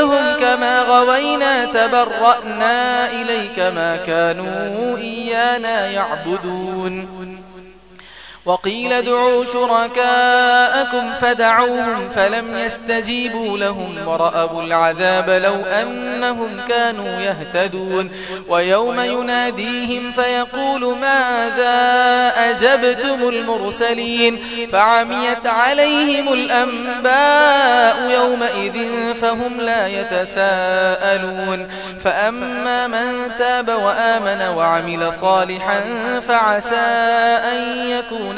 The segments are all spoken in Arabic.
غويناهم كما غوينا تبرأنا إليك ما كانوا إيانا يعبدون. وقيل ادعوا شركاءكم فدعوهم فلم يستجيبوا لهم ورأبوا العذاب لو أنهم كانوا يهتدون ويوم يناديهم فيقول ماذا أجبتم المرسلين فعميت عليهم الأنباء يومئذ فهم لا يتساءلون فأما من تاب وآمن وعمل صالحا فعسى أن يكون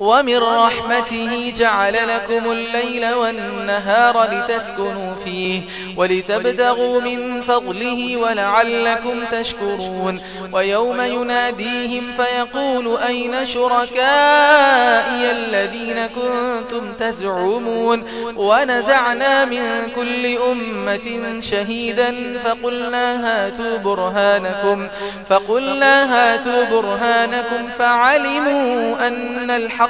ومن رحمته جعل لكم الليل والنهار لتسكنوا فيه ولتبدغوا من فضله ولعلكم تشكرون ويوم يناديهم فيقول أين شركائي الذين كنتم تزعمون ونزعنا من كل أمة شهيدا فقلنا هاتوا برهانكم فقلنا هاتوا برهانكم فعلموا أن الحق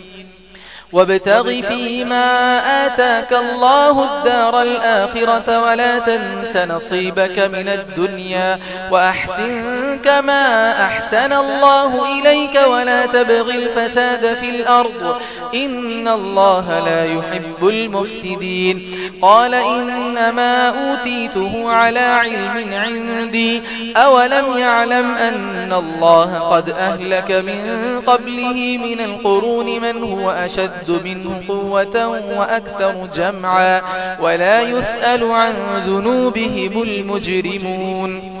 وابتغ فيما آتاك الله الدار الآخرة ولا تنس نصيبك من الدنيا وأحسن كما أحسن الله إليك ولا تبغي الفساد في الأرض إن الله لا يحب المفسدين قال إنما أوتيته على علم عندي أولم يعلم أن الله قد أهلك من قبله من القرون من هو أشد أشد منه قوة وأكثر جمعا ولا يسأل عن ذنوبهم المجرمون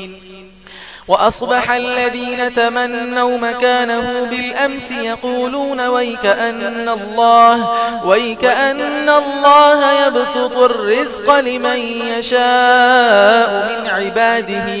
وأصبح الذين تمنوا مكانه بالأمس يقولون ويكأن الله, ويكأن الله يبسط الرزق لمن يشاء من عباده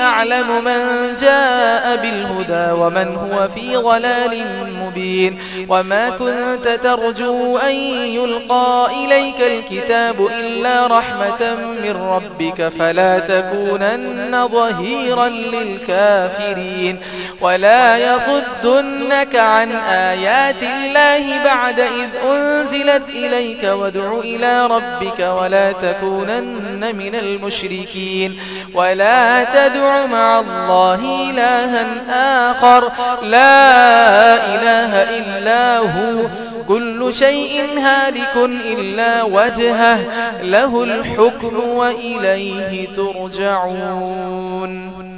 أعلم من جاء بالهدى ومن هو في غلال مبين وما كنت ترجو أن يلقى إليك الكتاب إلا رحمة من ربك فلا تكونن ظهيرا للكافرين ولا يصدنك عن آيات الله بعد إذ أنزلت إليك وادع إلى ربك ولا تكونن من المشركين ولا أدعو مع الله إلها آخر. لا إله إلا هو. كل شيء هالك إلا وجهه. له الحكم وإليه ترجعون.